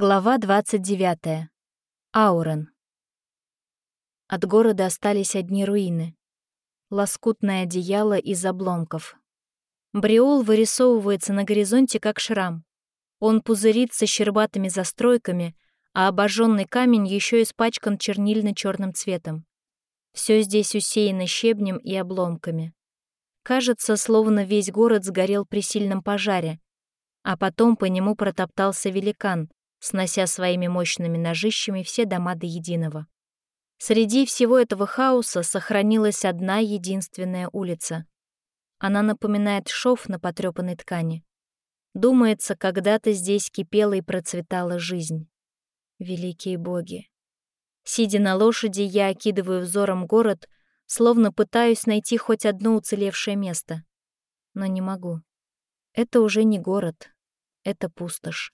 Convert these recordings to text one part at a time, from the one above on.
Глава 29. Аурен. От города остались одни руины. Лоскутное одеяло из обломков. Бриол вырисовывается на горизонте, как шрам. Он пузырится щербатыми застройками, а обожженный камень еще испачкан чернильно черным цветом. Все здесь усеяно щебнем и обломками. Кажется, словно весь город сгорел при сильном пожаре, а потом по нему протоптался великан, снося своими мощными ножищами все дома до единого. Среди всего этого хаоса сохранилась одна единственная улица. Она напоминает шов на потрёпанной ткани. Думается, когда-то здесь кипела и процветала жизнь. Великие боги. Сидя на лошади, я окидываю взором город, словно пытаюсь найти хоть одно уцелевшее место. Но не могу. Это уже не город, это пустошь.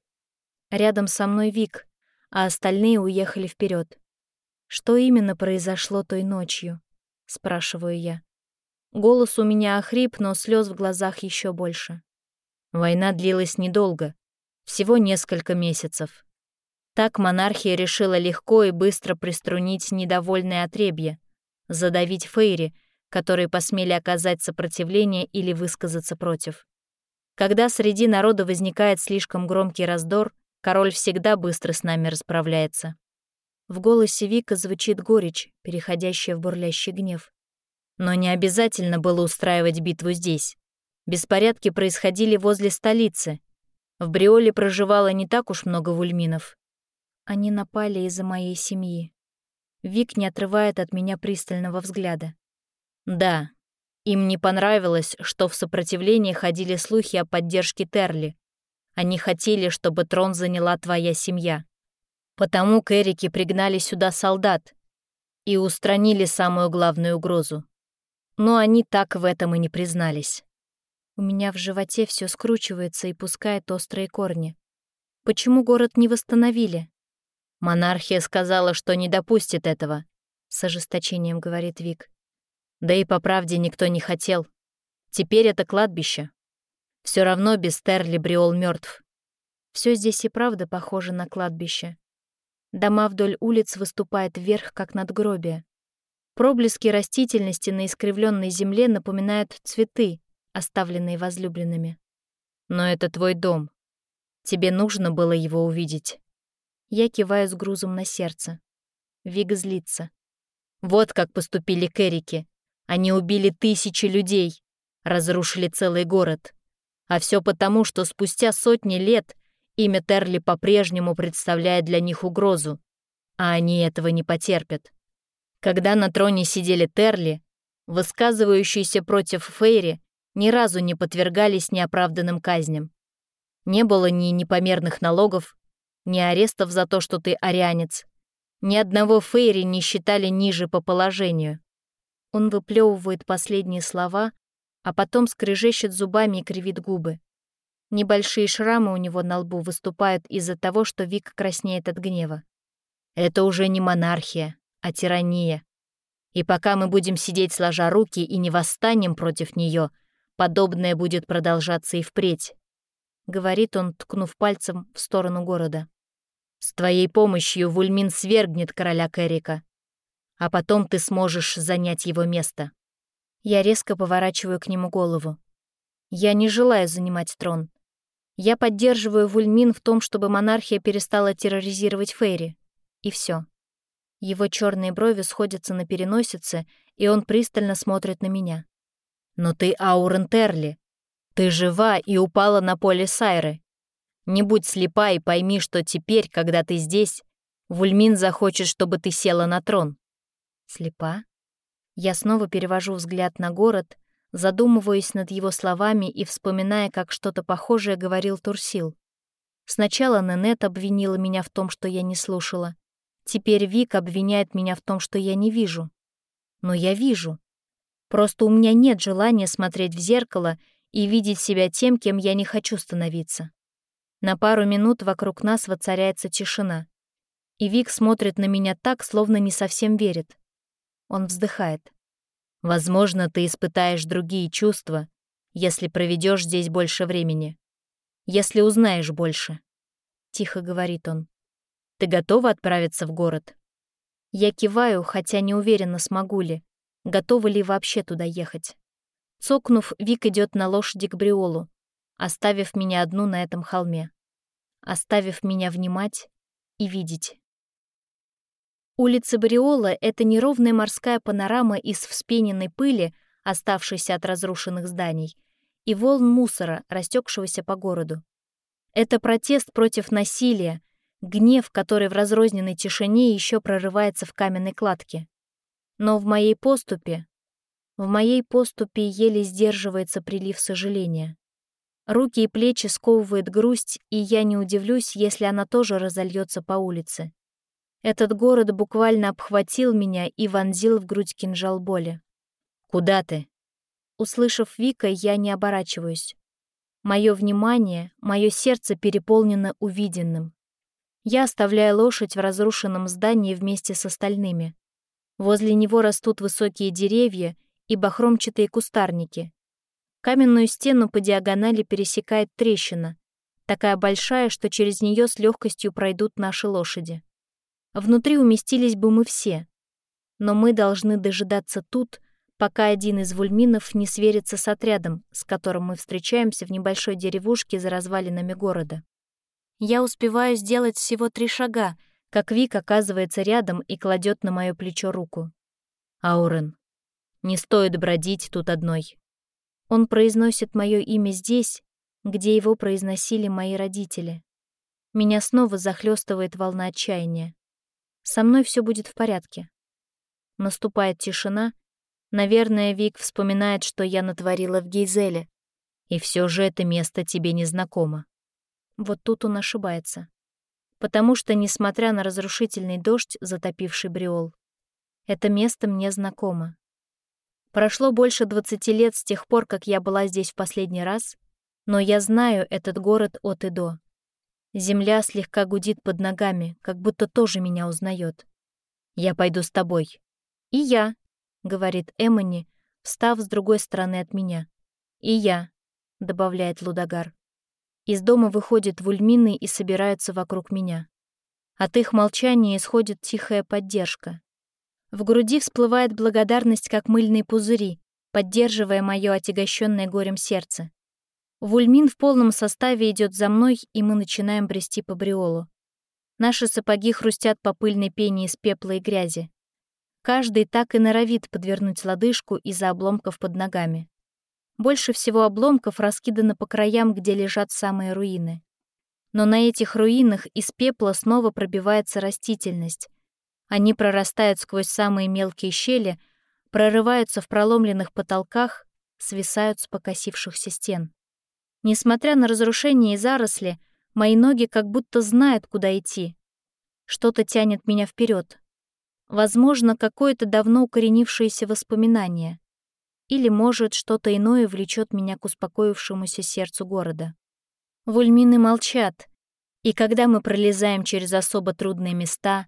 Рядом со мной Вик, а остальные уехали вперед. «Что именно произошло той ночью?» — спрашиваю я. Голос у меня охрип, но слез в глазах еще больше. Война длилась недолго, всего несколько месяцев. Так монархия решила легко и быстро приструнить недовольное отребье, задавить Фейри, которые посмели оказать сопротивление или высказаться против. Когда среди народа возникает слишком громкий раздор, Король всегда быстро с нами расправляется. В голосе Вика звучит горечь, переходящая в бурлящий гнев. Но не обязательно было устраивать битву здесь. Беспорядки происходили возле столицы. В Бриоле проживало не так уж много вульминов. Они напали из-за моей семьи. Вик не отрывает от меня пристального взгляда. Да, им не понравилось, что в сопротивлении ходили слухи о поддержке Терли, они хотели, чтобы трон заняла твоя семья. Потому к Эрике пригнали сюда солдат и устранили самую главную угрозу. Но они так в этом и не признались. У меня в животе все скручивается и пускает острые корни. Почему город не восстановили? Монархия сказала, что не допустит этого, с ожесточением говорит Вик. Да и по правде никто не хотел. Теперь это кладбище. Все равно без Терли Бриол мертв. Все здесь и правда похоже на кладбище. Дома вдоль улиц выступают вверх, как надгробие. Проблески растительности на искривленной земле напоминают цветы, оставленные возлюбленными. Но это твой дом. Тебе нужно было его увидеть. Я киваю с грузом на сердце. Виг злится. Вот как поступили Кэрики. Они убили тысячи людей, разрушили целый город. А все потому, что спустя сотни лет имя Терли по-прежнему представляет для них угрозу, а они этого не потерпят. Когда на троне сидели Терли, высказывающиеся против Фейри ни разу не подвергались неоправданным казням. Не было ни непомерных налогов, ни арестов за то, что ты арианец. Ни одного Фейри не считали ниже по положению. Он выплевывает последние слова, а потом скрежещет зубами и кривит губы. Небольшие шрамы у него на лбу выступают из-за того, что Вик краснеет от гнева. Это уже не монархия, а тирания. И пока мы будем сидеть сложа руки и не восстанем против нее, подобное будет продолжаться и впредь. Говорит он, ткнув пальцем в сторону города. С твоей помощью Вульмин свергнет короля Кэрика, а потом ты сможешь занять его место. Я резко поворачиваю к нему голову. Я не желаю занимать трон. Я поддерживаю Вульмин в том, чтобы монархия перестала терроризировать Фейри. И все. Его черные брови сходятся на переносице, и он пристально смотрит на меня. «Но ты Аурен Терли. Ты жива и упала на поле Сайры. Не будь слепа и пойми, что теперь, когда ты здесь, Вульмин захочет, чтобы ты села на трон». «Слепа?» Я снова перевожу взгляд на город, задумываясь над его словами и вспоминая, как что-то похожее говорил Турсил. Сначала Ненет обвинила меня в том, что я не слушала. Теперь Вик обвиняет меня в том, что я не вижу. Но я вижу. Просто у меня нет желания смотреть в зеркало и видеть себя тем, кем я не хочу становиться. На пару минут вокруг нас воцаряется тишина. И Вик смотрит на меня так, словно не совсем верит. Он вздыхает. «Возможно, ты испытаешь другие чувства, если проведешь здесь больше времени. Если узнаешь больше», — тихо говорит он. Ты готова отправиться в город?» Я киваю, хотя не уверена, смогу ли. Готова ли вообще туда ехать. Цокнув, Вик идет на лошади к Бриолу, оставив меня одну на этом холме. Оставив меня внимать и видеть. Улица Бриола — это неровная морская панорама из вспененной пыли, оставшейся от разрушенных зданий, и волн мусора, растекшегося по городу. Это протест против насилия, гнев, который в разрозненной тишине еще прорывается в каменной кладке. Но в моей поступе, в моей поступе еле сдерживается прилив сожаления. Руки и плечи сковывает грусть, и я не удивлюсь, если она тоже разольется по улице. Этот город буквально обхватил меня и вонзил в грудь кинжал боли. «Куда ты?» Услышав Вика, я не оборачиваюсь. Мое внимание, мое сердце переполнено увиденным. Я оставляю лошадь в разрушенном здании вместе с остальными. Возле него растут высокие деревья и бахромчатые кустарники. Каменную стену по диагонали пересекает трещина, такая большая, что через нее с легкостью пройдут наши лошади. Внутри уместились бы мы все. Но мы должны дожидаться тут, пока один из вульминов не сверится с отрядом, с которым мы встречаемся в небольшой деревушке за развалинами города. Я успеваю сделать всего три шага, как Вик оказывается рядом и кладет на мое плечо руку. «Аурен, не стоит бродить тут одной». Он произносит мое имя здесь, где его произносили мои родители. Меня снова захлестывает волна отчаяния. Со мной все будет в порядке. Наступает тишина. Наверное, Вик вспоминает, что я натворила в Гейзеле. И все же это место тебе не знакомо. Вот тут он ошибается. Потому что, несмотря на разрушительный дождь, затопивший Бриол, это место мне знакомо. Прошло больше 20 лет с тех пор, как я была здесь в последний раз, но я знаю этот город от и до. Земля слегка гудит под ногами, как будто тоже меня узнает. «Я пойду с тобой». «И я», — говорит Эмони, встав с другой стороны от меня. «И я», — добавляет Лудогар. Из дома выходят вульмины и собираются вокруг меня. От их молчания исходит тихая поддержка. В груди всплывает благодарность, как мыльные пузыри, поддерживая мое отягощенное горем сердце. Вульмин в полном составе идет за мной, и мы начинаем брести по бриолу. Наши сапоги хрустят по пыльной пене из пепла и грязи. Каждый так и норовит подвернуть лодыжку из-за обломков под ногами. Больше всего обломков раскидано по краям, где лежат самые руины. Но на этих руинах из пепла снова пробивается растительность. Они прорастают сквозь самые мелкие щели, прорываются в проломленных потолках, свисают с покосившихся стен. Несмотря на разрушение и заросли, мои ноги как будто знают, куда идти. Что-то тянет меня вперед. Возможно, какое-то давно укоренившееся воспоминание. Или, может, что-то иное влечет меня к успокоившемуся сердцу города. Вульмины молчат, и когда мы пролезаем через особо трудные места,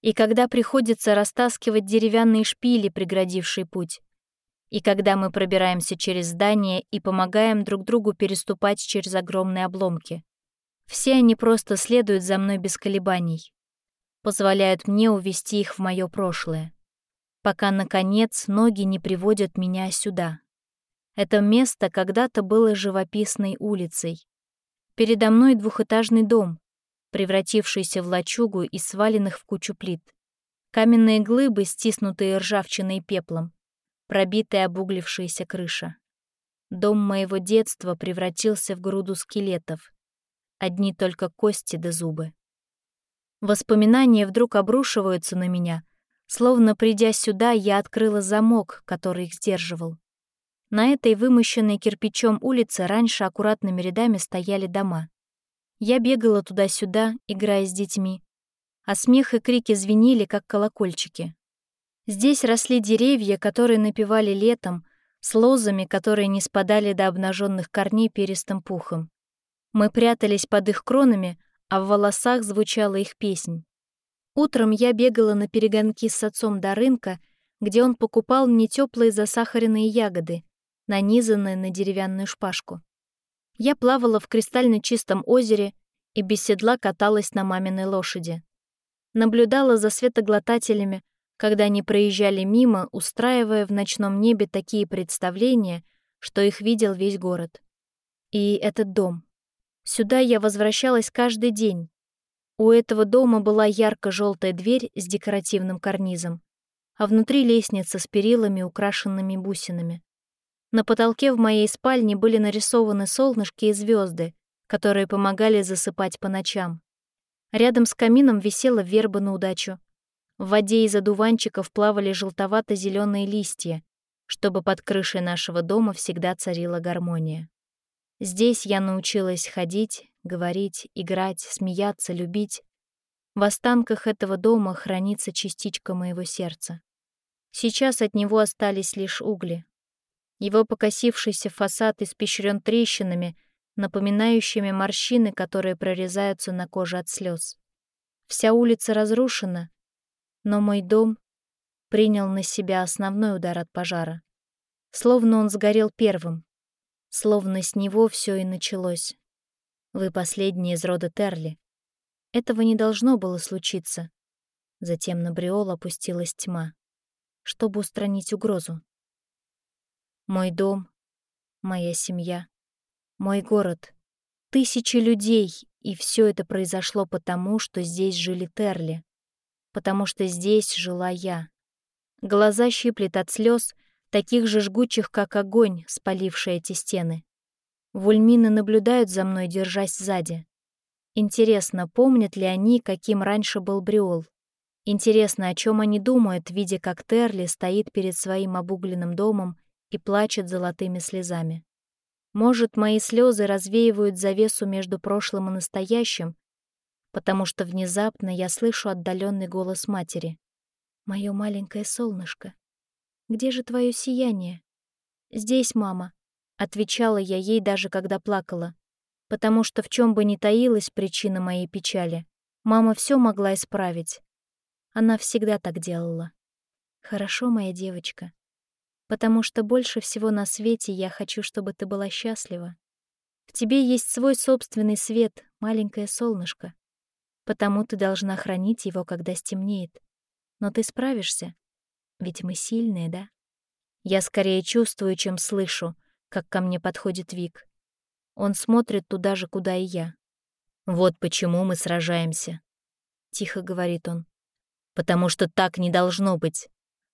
и когда приходится растаскивать деревянные шпили, преградившие путь, и когда мы пробираемся через здание и помогаем друг другу переступать через огромные обломки. Все они просто следуют за мной без колебаний, позволяют мне увести их в мое прошлое, пока, наконец, ноги не приводят меня сюда. Это место когда-то было живописной улицей. Передо мной двухэтажный дом, превратившийся в лачугу из сваленных в кучу плит. Каменные глыбы, стиснутые ржавчиной и пеплом, пробитая обуглившаяся крыша. Дом моего детства превратился в груду скелетов. Одни только кости да зубы. Воспоминания вдруг обрушиваются на меня, словно придя сюда, я открыла замок, который их сдерживал. На этой вымощенной кирпичом улице раньше аккуратными рядами стояли дома. Я бегала туда-сюда, играя с детьми, а смех и крики звенели, как колокольчики. Здесь росли деревья, которые напевали летом, с лозами, которые не спадали до обнаженных корней перистым пухом. Мы прятались под их кронами, а в волосах звучала их песнь. Утром я бегала на перегонки с отцом до рынка, где он покупал мне теплые засахаренные ягоды, нанизанные на деревянную шпажку. Я плавала в кристально чистом озере и без седла каталась на маминой лошади. Наблюдала за светоглотателями, когда они проезжали мимо, устраивая в ночном небе такие представления, что их видел весь город. И этот дом. Сюда я возвращалась каждый день. У этого дома была ярко-желтая дверь с декоративным карнизом, а внутри лестница с перилами, украшенными бусинами. На потолке в моей спальне были нарисованы солнышки и звезды, которые помогали засыпать по ночам. Рядом с камином висела верба на удачу. В воде из одуванчиков плавали желтовато зеленые листья, чтобы под крышей нашего дома всегда царила гармония. Здесь я научилась ходить, говорить, играть, смеяться, любить. В останках этого дома хранится частичка моего сердца. Сейчас от него остались лишь угли. Его покосившийся фасад испещрен трещинами, напоминающими морщины, которые прорезаются на коже от слез. Вся улица разрушена, но мой дом принял на себя основной удар от пожара. Словно он сгорел первым, Словно с него все и началось. Вы последний из рода Терли. Этого не должно было случиться. Затем на Бриол опустилась тьма, чтобы устранить угрозу. Мой дом, моя семья, мой город, тысячи людей, и все это произошло потому, что здесь жили Терли, потому что здесь жила я. Глаза щиплет от слез, таких же жгучих, как огонь, спаливший эти стены. Вульмины наблюдают за мной, держась сзади. Интересно, помнят ли они, каким раньше был Бриол? Интересно, о чем они думают, видя, как Терли стоит перед своим обугленным домом и плачет золотыми слезами. Может, мои слезы развеивают завесу между прошлым и настоящим, потому что внезапно я слышу отдаленный голос матери. «Мое маленькое солнышко, где же твое сияние?» «Здесь, мама», — отвечала я ей даже когда плакала, потому что в чем бы ни таилась причина моей печали, мама все могла исправить. Она всегда так делала. «Хорошо, моя девочка, потому что больше всего на свете я хочу, чтобы ты была счастлива. В тебе есть свой собственный свет, маленькое солнышко, потому ты должна хранить его, когда стемнеет. Но ты справишься, ведь мы сильные, да? Я скорее чувствую, чем слышу, как ко мне подходит Вик. Он смотрит туда же, куда и я. «Вот почему мы сражаемся», — тихо говорит он. «Потому что так не должно быть.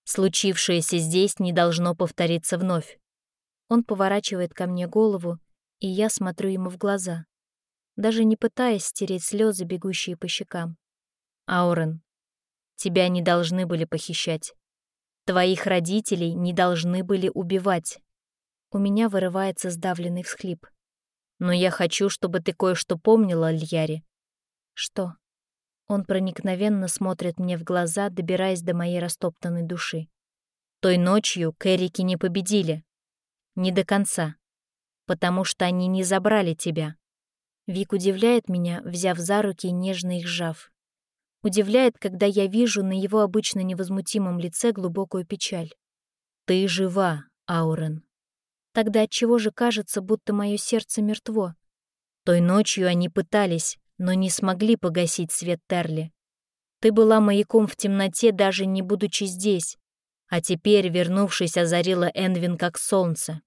Случившееся здесь не должно повториться вновь». Он поворачивает ко мне голову, и я смотрю ему в глаза, даже не пытаясь стереть слезы, бегущие по щекам. «Аурен, тебя не должны были похищать. Твоих родителей не должны были убивать. У меня вырывается сдавленный всхлип. Но я хочу, чтобы ты кое-что помнила, Альяри. Что? Он проникновенно смотрит мне в глаза, добираясь до моей растоптанной души. Той ночью Кэрики не победили. Не до конца. Потому что они не забрали тебя. Вик удивляет меня, взяв за руки и нежно их сжав. Удивляет, когда я вижу на его обычно невозмутимом лице глубокую печаль. «Ты жива, Аурен». Тогда отчего же кажется, будто мое сердце мертво? Той ночью они пытались, но не смогли погасить свет Терли. Ты была маяком в темноте, даже не будучи здесь, а теперь, вернувшись, озарила Энвин как солнце.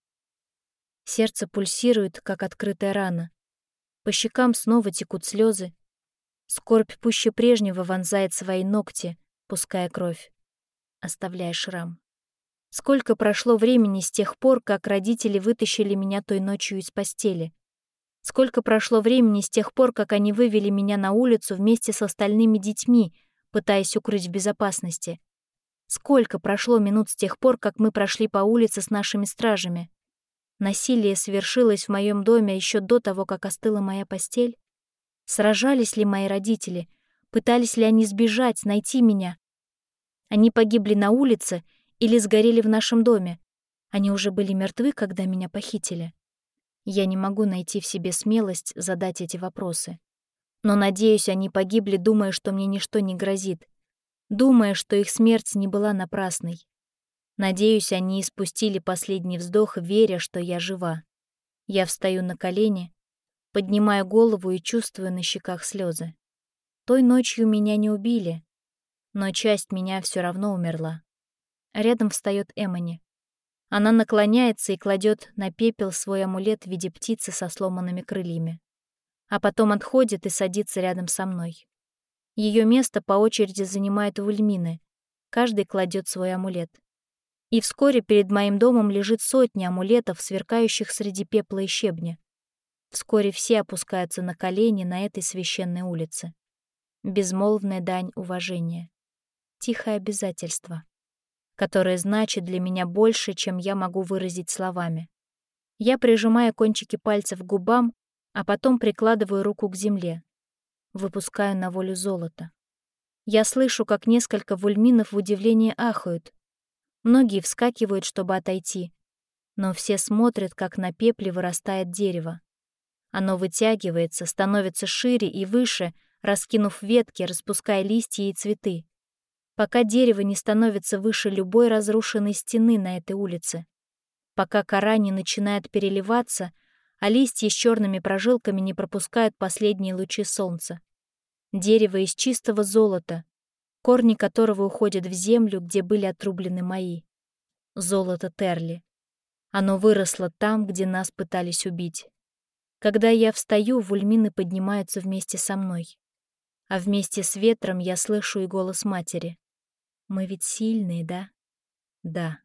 Сердце пульсирует, как открытая рана. По щекам снова текут слезы, Скорбь пуще прежнего вонзает свои ногти, пуская кровь, оставляя шрам. Сколько прошло времени с тех пор, как родители вытащили меня той ночью из постели? Сколько прошло времени с тех пор, как они вывели меня на улицу вместе с остальными детьми, пытаясь укрыть в безопасности? Сколько прошло минут с тех пор, как мы прошли по улице с нашими стражами? Насилие свершилось в моем доме еще до того, как остыла моя постель? Сражались ли мои родители? Пытались ли они сбежать, найти меня? Они погибли на улице или сгорели в нашем доме? Они уже были мертвы, когда меня похитили? Я не могу найти в себе смелость задать эти вопросы. Но, надеюсь, они погибли, думая, что мне ничто не грозит, думая, что их смерть не была напрасной. Надеюсь, они испустили последний вздох, веря, что я жива. Я встаю на колени, поднимая голову и чувствуя на щеках слезы. Той ночью меня не убили, но часть меня все равно умерла. Рядом встает Эмони. Она наклоняется и кладет на пепел свой амулет в виде птицы со сломанными крыльями. А потом отходит и садится рядом со мной. Ее место по очереди занимает вульмины. Каждый кладет свой амулет. И вскоре перед моим домом лежит сотня амулетов, сверкающих среди пепла и щебня. Вскоре все опускаются на колени на этой священной улице. Безмолвная дань уважения. Тихое обязательство которое значит для меня больше, чем я могу выразить словами. Я прижимаю кончики пальцев к губам, а потом прикладываю руку к земле. Выпускаю на волю золото. Я слышу, как несколько вульминов в удивлении ахают. Многие вскакивают, чтобы отойти, но все смотрят, как на пепле вырастает дерево. Оно вытягивается, становится шире и выше, раскинув ветки, распуская листья и цветы пока дерево не становится выше любой разрушенной стены на этой улице, пока кора не начинает переливаться, а листья с черными прожилками не пропускают последние лучи солнца. Дерево из чистого золота, корни которого уходят в землю, где были отрублены мои. Золото Терли. Оно выросло там, где нас пытались убить. Когда я встаю, вульмины поднимаются вместе со мной. А вместе с ветром я слышу и голос матери. Мы ведь сильные, да? Да.